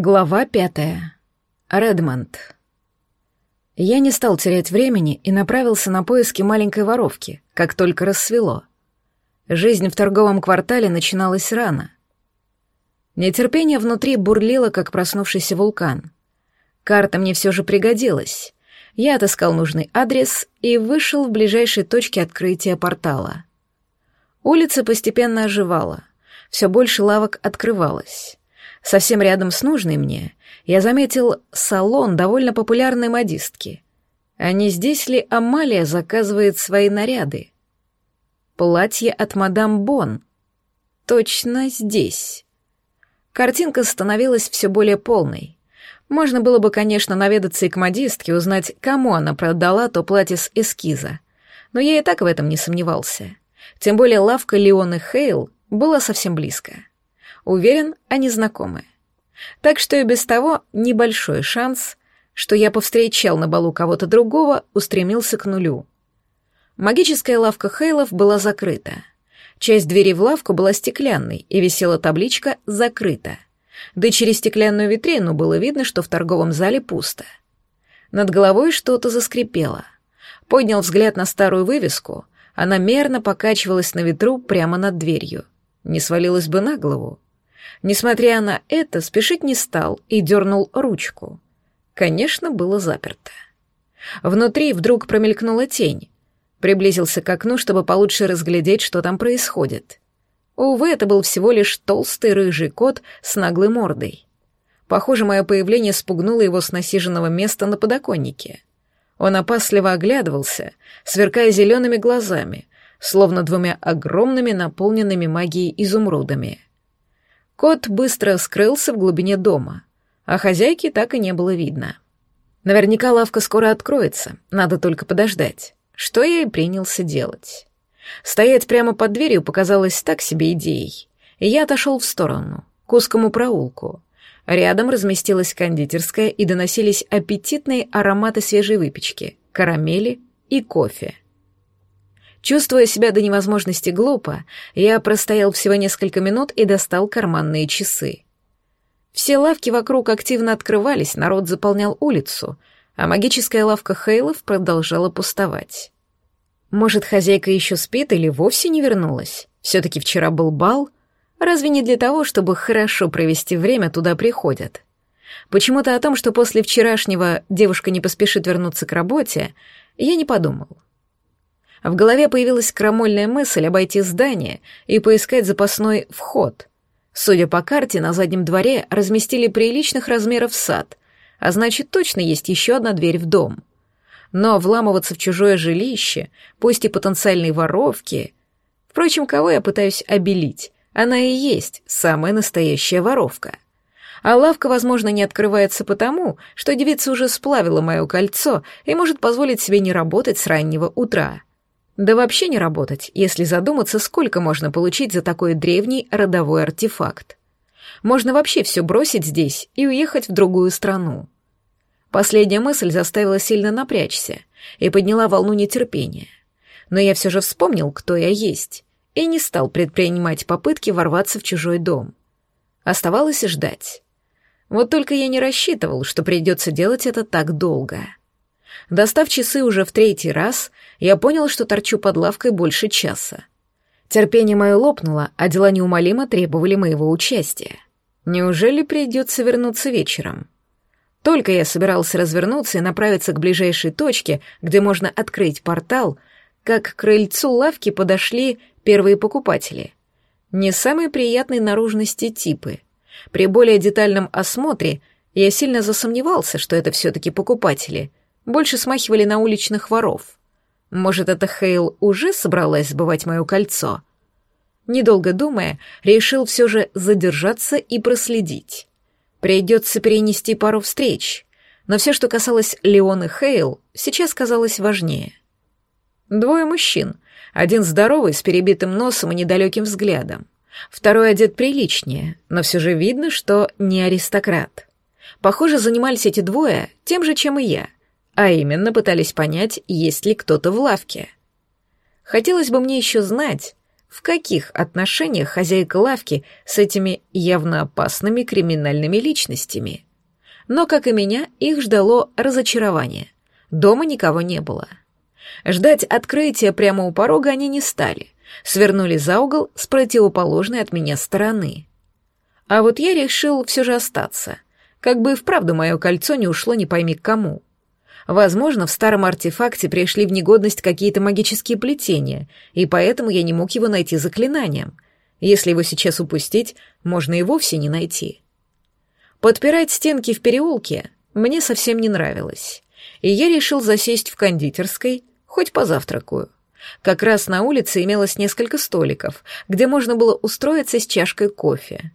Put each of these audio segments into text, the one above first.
Глава пятая. Редмонд. Я не стал терять времени и направился на поиски маленькой воровки, как только рассвело. Жизнь в торговом квартале начиналась рано. Нетерпение внутри бурлило, как проснувшийся вулкан. Карта мне все же пригодилась. Я отыскал нужный адрес и вышел в ближайшей точке открытия портала. Улица постепенно оживала. Все больше лавок открывалось. Совсем рядом с нужной мне я заметил салон довольно популярной модистки. А не здесь ли Амалия заказывает свои наряды? Платье от мадам Бон. Точно здесь. Картинка становилась все более полной. Можно было бы, конечно, наведаться и к модистке, узнать, кому она продала то платье с эскиза. Но я и так в этом не сомневался. Тем более лавка Леоны Хейл была совсем близко. Уверен, они знакомы. Так что и без того небольшой шанс, что я повстречал на балу кого-то другого, устремился к нулю. Магическая лавка Хейлов была закрыта. Часть двери в лавку была стеклянной, и висела табличка «Закрыто». Да через стеклянную витрину было видно, что в торговом зале пусто. Над головой что-то заскрипело. Поднял взгляд на старую вывеску, она мерно покачивалась на ветру прямо над дверью. Не свалилась бы на голову. Несмотря на это, спешить не стал и дернул ручку. Конечно, было заперто. Внутри вдруг промелькнула тень. Приблизился к окну, чтобы получше разглядеть, что там происходит. Увы, это был всего лишь толстый рыжий кот с наглой мордой. Похоже, мое появление спугнуло его с насиженного места на подоконнике. Он опасливо оглядывался, сверкая зелеными глазами, словно двумя огромными наполненными магией изумрудами — Кот быстро скрылся в глубине дома, а хозяйки так и не было видно. Наверняка лавка скоро откроется, надо только подождать. Что я и принялся делать. Стоять прямо под дверью показалось так себе идеей, и я отошел в сторону, к узкому проулку. Рядом разместилась кондитерская и доносились аппетитные ароматы свежей выпечки, карамели и кофе. Чувствуя себя до невозможности глупо, я простоял всего несколько минут и достал карманные часы. Все лавки вокруг активно открывались, народ заполнял улицу, а магическая лавка Хейлов продолжала пустовать. Может, хозяйка еще спит или вовсе не вернулась? Все-таки вчера был бал? Разве не для того, чтобы хорошо провести время, туда приходят? Почему-то о том, что после вчерашнего девушка не поспешит вернуться к работе, я не подумал. В голове появилась крамольная мысль обойти здание и поискать запасной вход. Судя по карте, на заднем дворе разместили приличных размеров сад, а значит, точно есть еще одна дверь в дом. Но вламываться в чужое жилище, пусть и потенциальной воровки... Впрочем, кого я пытаюсь обелить? Она и есть самая настоящая воровка. А лавка, возможно, не открывается потому, что девица уже сплавила мое кольцо и может позволить себе не работать с раннего утра. Да вообще не работать, если задуматься, сколько можно получить за такой древний родовой артефакт. Можно вообще все бросить здесь и уехать в другую страну. Последняя мысль заставила сильно напрячься и подняла волну нетерпения. Но я все же вспомнил, кто я есть, и не стал предпринимать попытки ворваться в чужой дом. Оставалось ждать. Вот только я не рассчитывал, что придется делать это так долго. Достав часы уже в третий раз, я понял, что торчу под лавкой больше часа. Терпение мое лопнуло, а дела неумолимо требовали моего участия. Неужели придется вернуться вечером? Только я собирался развернуться и направиться к ближайшей точке, где можно открыть портал, как к крыльцу лавки подошли первые покупатели. Не самой приятной наружности типы. При более детальном осмотре я сильно засомневался, что это все-таки покупатели — больше смахивали на уличных воров. Может, эта Хейл уже собралась сбывать мое кольцо? Недолго думая, решил все же задержаться и проследить. Придется перенести пару встреч, но все, что касалось Леоны Хейл, сейчас казалось важнее. Двое мужчин, один здоровый, с перебитым носом и недалеким взглядом, второй одет приличнее, но все же видно, что не аристократ. Похоже, занимались эти двое тем же, чем и я — а именно пытались понять, есть ли кто-то в лавке. Хотелось бы мне еще знать, в каких отношениях хозяйка лавки с этими явно опасными криминальными личностями. Но, как и меня, их ждало разочарование. Дома никого не было. Ждать открытия прямо у порога они не стали. Свернули за угол с противоположной от меня стороны. А вот я решил все же остаться. Как бы и вправду мое кольцо не ушло не пойми к кому. Возможно, в старом артефакте пришли в негодность какие-то магические плетения, и поэтому я не мог его найти заклинанием. Если его сейчас упустить, можно и вовсе не найти. Подпирать стенки в переулке мне совсем не нравилось, и я решил засесть в кондитерской, хоть позавтракаю. Как раз на улице имелось несколько столиков, где можно было устроиться с чашкой кофе.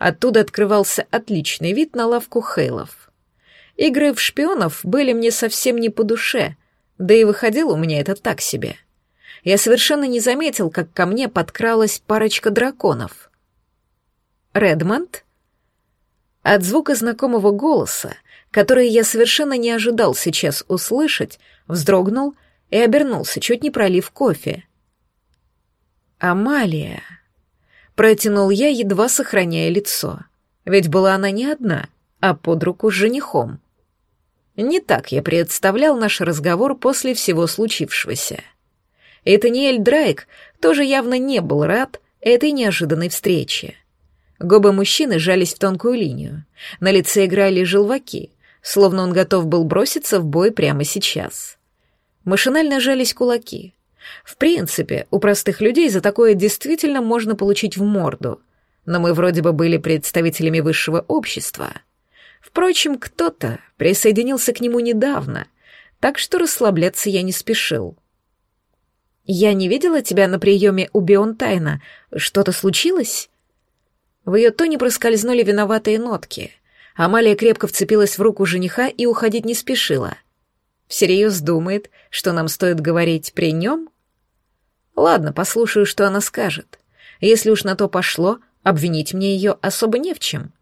Оттуда открывался отличный вид на лавку Хейлов. Игры в шпионов были мне совсем не по душе, да и выходило у меня это так себе. Я совершенно не заметил, как ко мне подкралась парочка драконов. «Редмонд?» От звука знакомого голоса, который я совершенно не ожидал сейчас услышать, вздрогнул и обернулся, чуть не пролив кофе. «Амалия!» Протянул я, едва сохраняя лицо. Ведь была она не одна, а под руку с женихом. Не так я представлял наш разговор после всего случившегося. И Таниэль Драйк тоже явно не был рад этой неожиданной встрече. Губы мужчины жались в тонкую линию. На лице играли желваки, словно он готов был броситься в бой прямо сейчас. Машинально жались кулаки. В принципе, у простых людей за такое действительно можно получить в морду. Но мы вроде бы были представителями высшего общества. Впрочем, кто-то присоединился к нему недавно, так что расслабляться я не спешил. «Я не видела тебя на приеме у Бионтайна. Что-то случилось?» В ее тоне проскользнули виноватые нотки. Амалия крепко вцепилась в руку жениха и уходить не спешила. Всерьез думает, что нам стоит говорить при нем? Ладно, послушаю, что она скажет. Если уж на то пошло, обвинить мне ее особо не в чем.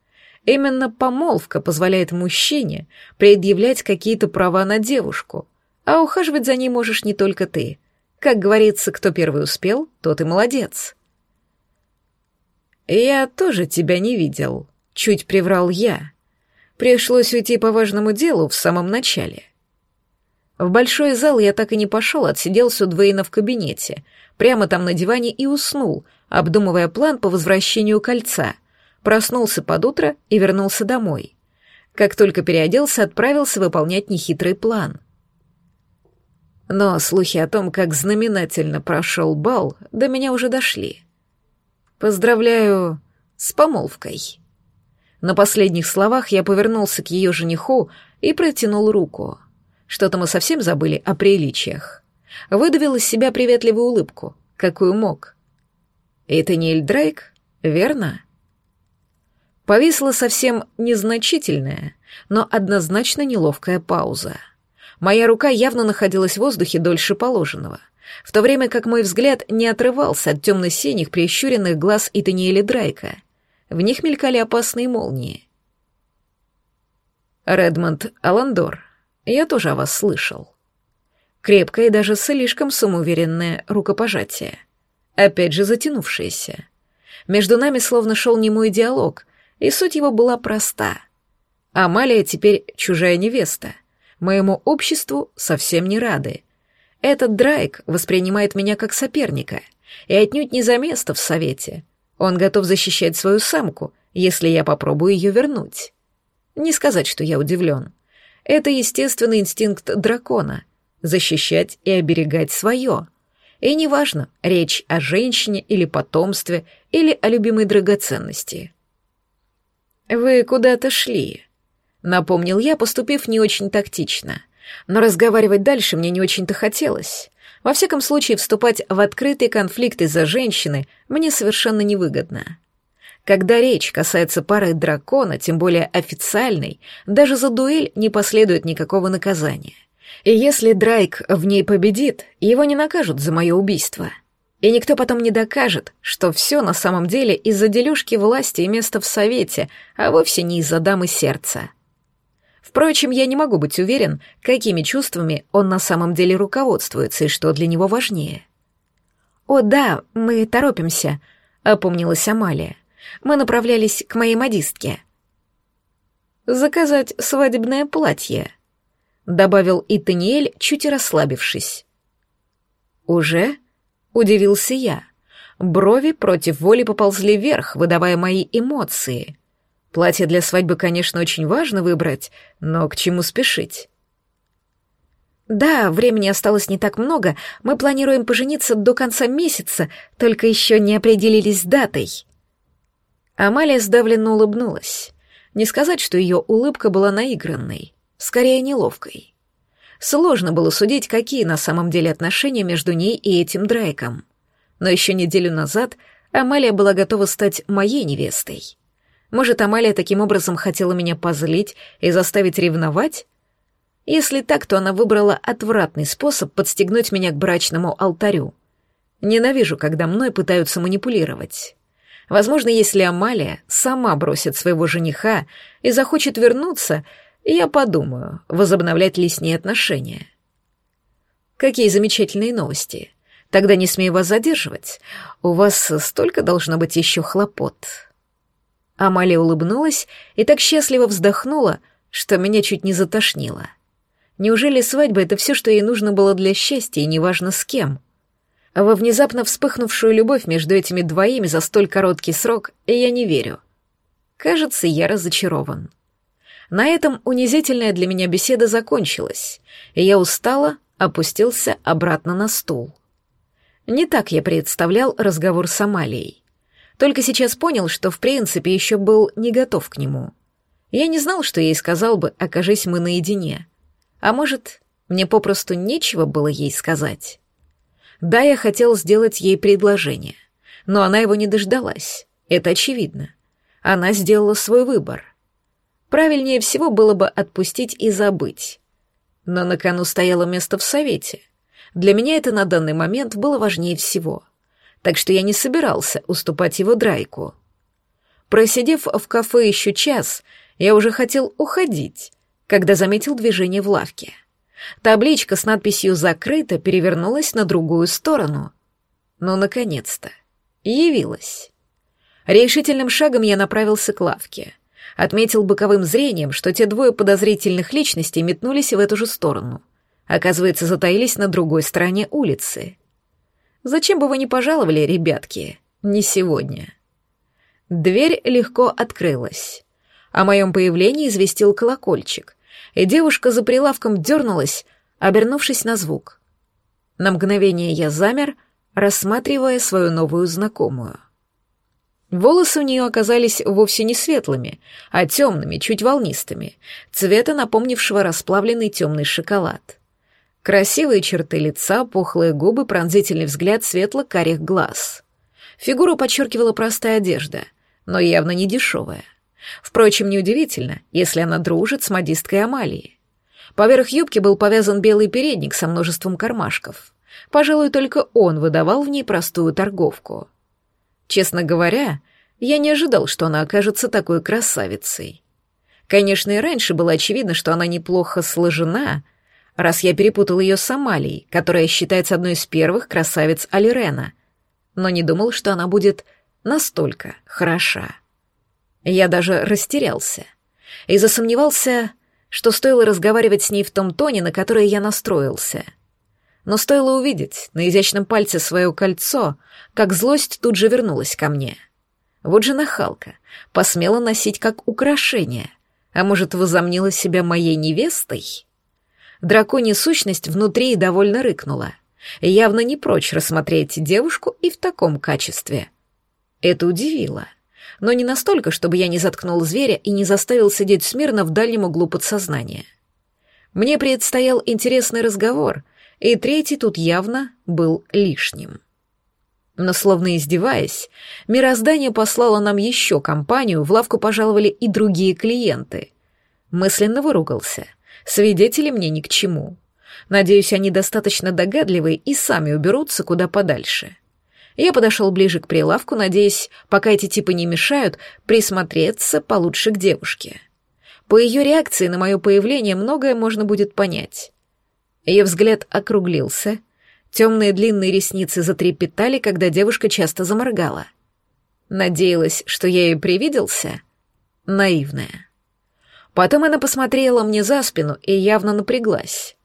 Именно помолвка позволяет мужчине предъявлять какие-то права на девушку, а ухаживать за ней можешь не только ты. Как говорится, кто первый успел, тот и молодец. «Я тоже тебя не видел», — чуть приврал я. Пришлось уйти по важному делу в самом начале. В большой зал я так и не пошел, отсиделся у Двейна в кабинете, прямо там на диване и уснул, обдумывая план по возвращению кольца. Проснулся под утро и вернулся домой. Как только переоделся, отправился выполнять нехитрый план. Но слухи о том, как знаменательно прошел бал, до меня уже дошли. Поздравляю с помолвкой. На последних словах я повернулся к ее жениху и протянул руку — что-то мы совсем забыли о приличиях. Выдавил из себя приветливую улыбку, какую мог. Это не Эльдрейк, верно? Повисла совсем незначительная, но однозначно неловкая пауза. Моя рука явно находилась в воздухе дольше положенного, в то время как мой взгляд не отрывался от темно-синих прищуренных глаз Итаниэля Драйка. В них мелькали опасные молнии. Редмонд Аландор, я тоже о вас слышал. Крепкое и даже слишком самоуверенное рукопожатие. Опять же затянувшееся. Между нами словно шел немой диалог, и суть его была проста. Амалия теперь чужая невеста. Моему обществу совсем не рады. Этот Драйк воспринимает меня как соперника, и отнюдь не за место в совете. Он готов защищать свою самку, если я попробую ее вернуть. Не сказать, что я удивлен. Это естественный инстинкт дракона — защищать и оберегать свое. И неважно, речь о женщине или потомстве, или о любимой драгоценности. «Вы куда-то шли», — напомнил я, поступив не очень тактично. Но разговаривать дальше мне не очень-то хотелось. Во всяком случае, вступать в открытый конфликт из-за женщины мне совершенно невыгодно. Когда речь касается пары дракона, тем более официальной, даже за дуэль не последует никакого наказания. И если Драйк в ней победит, его не накажут за мое убийство. И никто потом не докажет, что все на самом деле из-за делюшки власти и места в совете, а вовсе не из-за дамы сердца. Впрочем, я не могу быть уверен, какими чувствами он на самом деле руководствуется и что для него важнее. «О, да, мы торопимся», — опомнилась Амалия. «Мы направлялись к моей модистке». «Заказать свадебное платье», — добавил Итаниэль, чуть расслабившись. «Уже?» — удивился я. Брови против воли поползли вверх, выдавая мои эмоции. Платье для свадьбы, конечно, очень важно выбрать, но к чему спешить? Да, времени осталось не так много. Мы планируем пожениться до конца месяца, только еще не определились с датой. Амалия сдавленно улыбнулась. Не сказать, что ее улыбка была наигранной, скорее неловкой. Сложно было судить, какие на самом деле отношения между ней и этим Драйком. Но еще неделю назад Амалия была готова стать моей невестой. Может, Амалия таким образом хотела меня позлить и заставить ревновать? Если так, то она выбрала отвратный способ подстегнуть меня к брачному алтарю. Ненавижу, когда мной пытаются манипулировать. Возможно, если Амалия сама бросит своего жениха и захочет вернуться, я подумаю, возобновлять ли с ней отношения. Какие замечательные новости. Тогда не смею вас задерживать. У вас столько должно быть еще хлопот. Амалия улыбнулась и так счастливо вздохнула, что меня чуть не затошнило. Неужели свадьба — это все, что ей нужно было для счастья, и неважно с кем? А во внезапно вспыхнувшую любовь между этими двоими за столь короткий срок я не верю. Кажется, я разочарован. На этом унизительная для меня беседа закончилась, и я устало опустился обратно на стул. Не так я представлял разговор с Амалией. Только сейчас понял, что в принципе еще был не готов к нему. Я не знал, что ей сказал бы, окажись мы наедине. А может, мне попросту нечего было ей сказать. Да, я хотел сделать ей предложение, но она его не дождалась. Это очевидно. Она сделала свой выбор. Правильнее всего было бы отпустить и забыть. Но на кону стояло место в совете. Для меня это на данный момент было важнее всего. Так что я не собирался уступать его драйку. Просидев в кафе еще час, я уже хотел уходить, когда заметил движение в лавке. Табличка с надписью «Закрыто» перевернулась на другую сторону. Ну, наконец-то. Явилась. Решительным шагом я направился к лавке. Отметил боковым зрением, что те двое подозрительных личностей метнулись в эту же сторону. Оказывается, затаились на другой стороне улицы. Зачем бы вы не пожаловали, ребятки? Не сегодня. Дверь легко открылась. О моем появлении известил колокольчик, и девушка за прилавком дернулась, обернувшись на звук. На мгновение я замер, рассматривая свою новую знакомую. Волосы у нее оказались вовсе не светлыми, а темными, чуть волнистыми, цвета напомнившего расплавленный темный шоколад. Красивые черты лица, пухлые губы, пронзительный взгляд светло-карих глаз. Фигуру подчеркивала простая одежда, но явно не дешевая. Впрочем, неудивительно, если она дружит с модисткой Амалии. Поверх юбки был повязан белый передник со множеством кармашков. Пожалуй, только он выдавал в ней простую торговку. Честно говоря, я не ожидал, что она окажется такой красавицей. Конечно, и раньше было очевидно, что она неплохо сложена, раз я перепутал ее с Амалией, которая считается одной из первых красавиц Алирена, но не думал, что она будет настолько хороша. Я даже растерялся и засомневался, что стоило разговаривать с ней в том тоне, на который я настроился. Но стоило увидеть на изящном пальце свое кольцо, как злость тут же вернулась ко мне. Вот же нахалка, посмела носить как украшение, а может, возомнила себя моей невестой? Драконья сущность внутри довольно рыкнула, явно не прочь рассмотреть девушку и в таком качестве. Это удивило — но не настолько, чтобы я не заткнул зверя и не заставил сидеть смирно в дальнем углу подсознания. Мне предстоял интересный разговор, и третий тут явно был лишним. Но словно издеваясь, мироздание послало нам еще компанию, в лавку пожаловали и другие клиенты. Мысленно выругался. Свидетели мне ни к чему. Надеюсь, они достаточно догадливые и сами уберутся куда подальше. Я подошел ближе к прилавку, надеясь, пока эти типы не мешают, присмотреться получше к девушке. По ее реакции на мое появление многое можно будет понять. Ее взгляд округлился, Темные длинные ресницы затрепетали, когда девушка часто заморгала. Надеялась, что я ей привиделся? Наивная. Потом она посмотрела мне за спину и явно напряглась.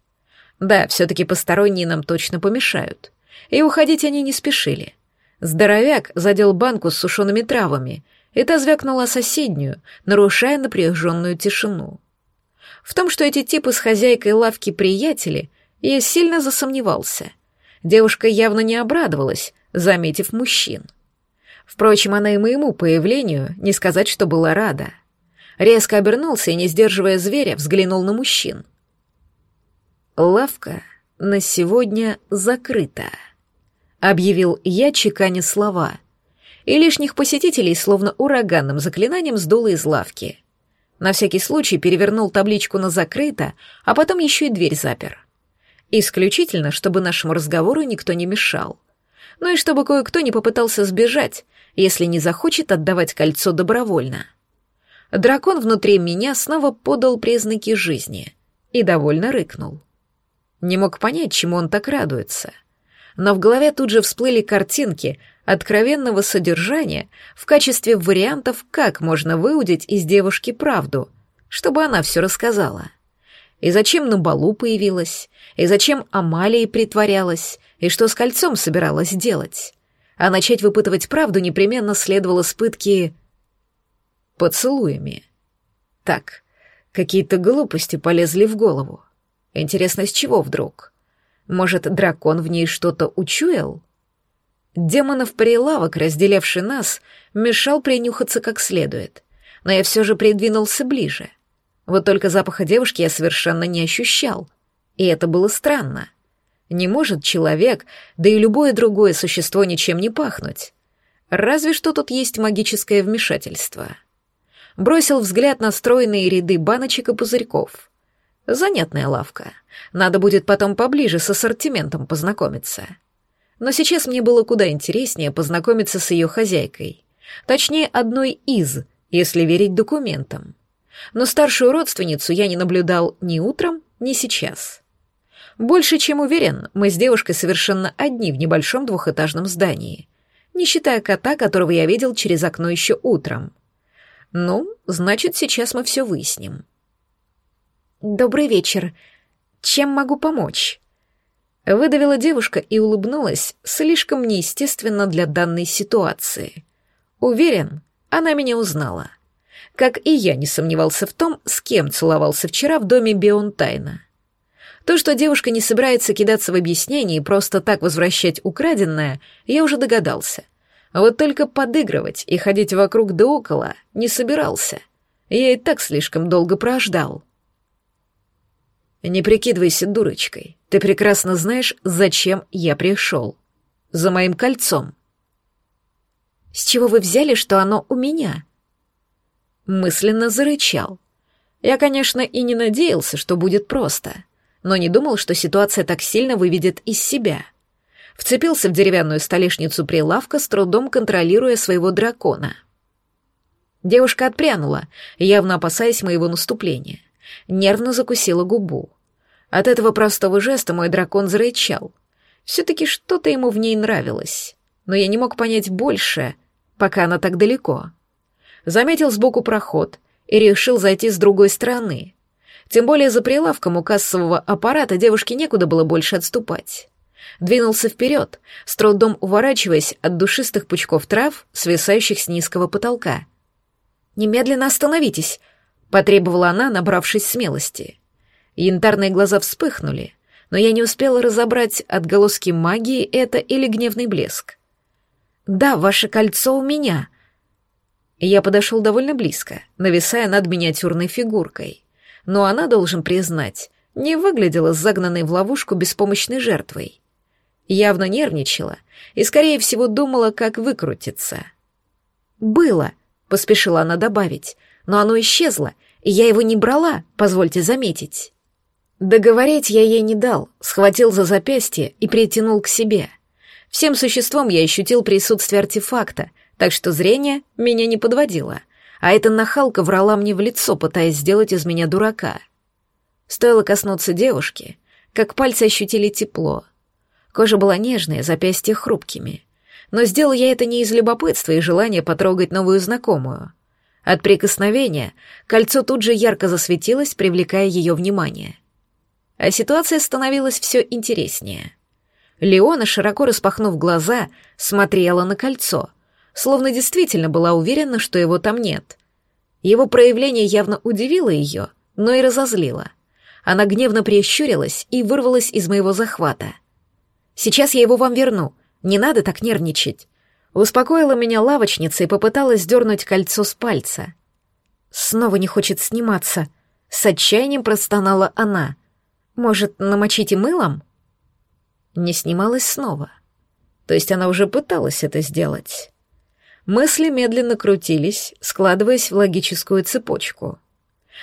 Да, все-таки посторонние нам точно помешают. И уходить они не спешили. Здоровяк задел банку с сушеными травами, и та звякнула соседнюю, нарушая напряженную тишину. В том, что эти типы с хозяйкой лавки приятели, я сильно засомневался. Девушка явно не обрадовалась, заметив мужчин. Впрочем, она и моему появлению не сказать, что была рада. Резко обернулся и, не сдерживая зверя, взглянул на мужчин. «Лавка на сегодня закрыта», — объявил я, чеканя слова. И лишних посетителей словно ураганным заклинанием сдуло из лавки. На всякий случай перевернул табличку на «закрыто», а потом еще и дверь запер. Исключительно, чтобы нашему разговору никто не мешал. Ну и чтобы кое-кто не попытался сбежать, если не захочет отдавать кольцо добровольно. Дракон внутри меня снова подал признаки жизни и довольно рыкнул. Не мог понять, чему он так радуется. Но в голове тут же всплыли картинки откровенного содержания в качестве вариантов, как можно выудить из девушки правду, чтобы она все рассказала. И зачем на балу появилась, и зачем Амалии притворялась, и что с кольцом собиралась делать. А начать выпытывать правду непременно следовало с пытки... поцелуями. Так, какие-то глупости полезли в голову. Интересно, с чего вдруг? Может, дракон в ней что-то учуял? Демонов прилавок, разделявший нас, мешал принюхаться как следует, но я все же придвинулся ближе. Вот только запаха девушки я совершенно не ощущал, и это было странно. Не может человек, да и любое другое существо ничем не пахнуть. Разве что тут есть магическое вмешательство. Бросил взгляд на стройные ряды баночек и пузырьков. Занятная лавка. Надо будет потом поближе с ассортиментом познакомиться. Но сейчас мне было куда интереснее познакомиться с ее хозяйкой. Точнее, одной из, если верить документам. Но старшую родственницу я не наблюдал ни утром, ни сейчас. Больше чем уверен, мы с девушкой совершенно одни в небольшом двухэтажном здании, не считая кота, которого я видел через окно еще утром. Ну, значит, сейчас мы все выясним. «Добрый вечер. Чем могу помочь?» Выдавила девушка и улыбнулась слишком неестественно для данной ситуации. Уверен, она меня узнала. Как и я не сомневался в том, с кем целовался вчера в доме Беонтайна. То, что девушка не собирается кидаться в объяснение и просто так возвращать украденное, я уже догадался. А вот только подыгрывать и ходить вокруг да около не собирался. Я и так слишком долго прождал. Не прикидывайся дурочкой. Ты прекрасно знаешь, зачем я пришел. За моим кольцом. С чего вы взяли, что оно у меня? Мысленно зарычал. Я, конечно, и не надеялся, что будет просто, но не думал, что ситуация так сильно выведет из себя. Вцепился в деревянную столешницу прилавка, с трудом контролируя своего дракона. Девушка отпрянула, явно опасаясь моего наступления. Нервно закусила губу. От этого простого жеста мой дракон зарычал. Все-таки что-то ему в ней нравилось. Но я не мог понять больше, пока она так далеко. Заметил сбоку проход и решил зайти с другой стороны. Тем более за прилавком у кассового аппарата девушке некуда было больше отступать. Двинулся вперед, с трудом уворачиваясь от душистых пучков трав, свисающих с низкого потолка. «Немедленно остановитесь!» — потребовала она, набравшись смелости. Янтарные глаза вспыхнули, но я не успела разобрать, отголоски магии это или гневный блеск. «Да, ваше кольцо у меня». Я подошел довольно близко, нависая над миниатюрной фигуркой. Но она, должен признать, не выглядела загнанной в ловушку беспомощной жертвой. Явно нервничала и, скорее всего, думала, как выкрутиться. «Было», — поспешила она добавить, — «но оно исчезло, и я его не брала, позвольте заметить». Договорить я ей не дал, схватил за запястье и притянул к себе. Всем существом я ощутил присутствие артефакта, так что зрение меня не подводило, а эта нахалка врала мне в лицо, пытаясь сделать из меня дурака. Стоило коснуться девушки, как пальцы ощутили тепло. Кожа была нежная, запястья хрупкими. Но сделал я это не из любопытства и желания потрогать новую знакомую. От прикосновения кольцо тут же ярко засветилось, привлекая ее внимание. А ситуация становилась все интереснее. Леона, широко распахнув глаза, смотрела на кольцо, словно действительно была уверена, что его там нет. Его проявление явно удивило ее, но и разозлило. Она гневно прищурилась и вырвалась из моего захвата — Сейчас я его вам верну. Не надо так нервничать. Успокоила меня лавочница и попыталась сдернуть кольцо с пальца. Снова не хочет сниматься. С отчаянием простонала она. Может, намочите мылом? Не снималась снова. То есть она уже пыталась это сделать. Мысли медленно крутились, складываясь в логическую цепочку.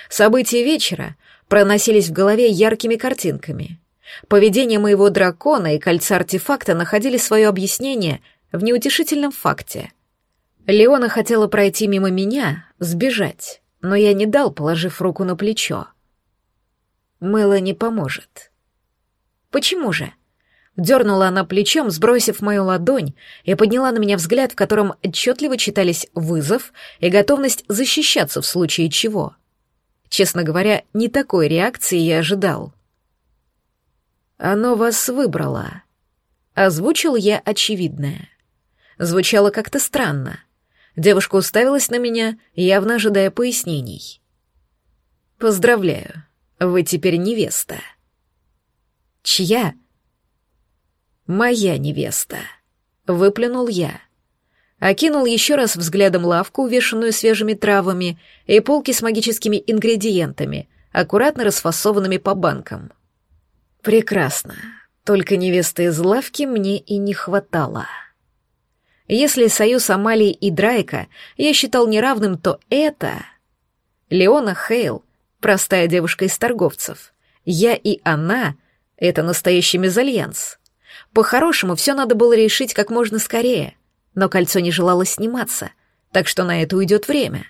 События вечера проносились в голове яркими картинками. Поведение моего дракона и кольца артефакта находили свое объяснение в неутешительном факте. Леона хотела пройти мимо меня, сбежать, но я не дал, положив руку на плечо. Мыло не поможет. Почему же? Дернула она плечом, сбросив мою ладонь, и подняла на меня взгляд, в котором отчетливо читались вызов и готовность защищаться в случае чего. Честно говоря, не такой реакции я ожидал. Оно вас выбрало. Озвучил я очевидное. Звучало как-то странно. Девушка уставилась на меня, явно ожидая пояснений. «Поздравляю, вы теперь невеста». «Чья?» «Моя невеста», — выплюнул я. Окинул еще раз взглядом лавку, увешанную свежими травами, и полки с магическими ингредиентами, аккуратно расфасованными по банкам. Прекрасно. Только невесты из лавки мне и не хватало. Если союз Амалии и Драйка я считал неравным, то это... Леона Хейл, простая девушка из торговцев. Я и она — это настоящий мезальянс. По-хорошему, все надо было решить как можно скорее, но кольцо не желало сниматься, так что на это уйдет время.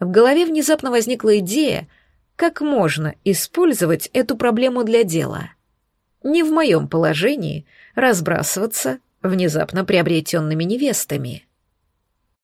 В голове внезапно возникла идея, как можно использовать эту проблему для дела. Не в моем положении разбрасываться внезапно приобретенными невестами.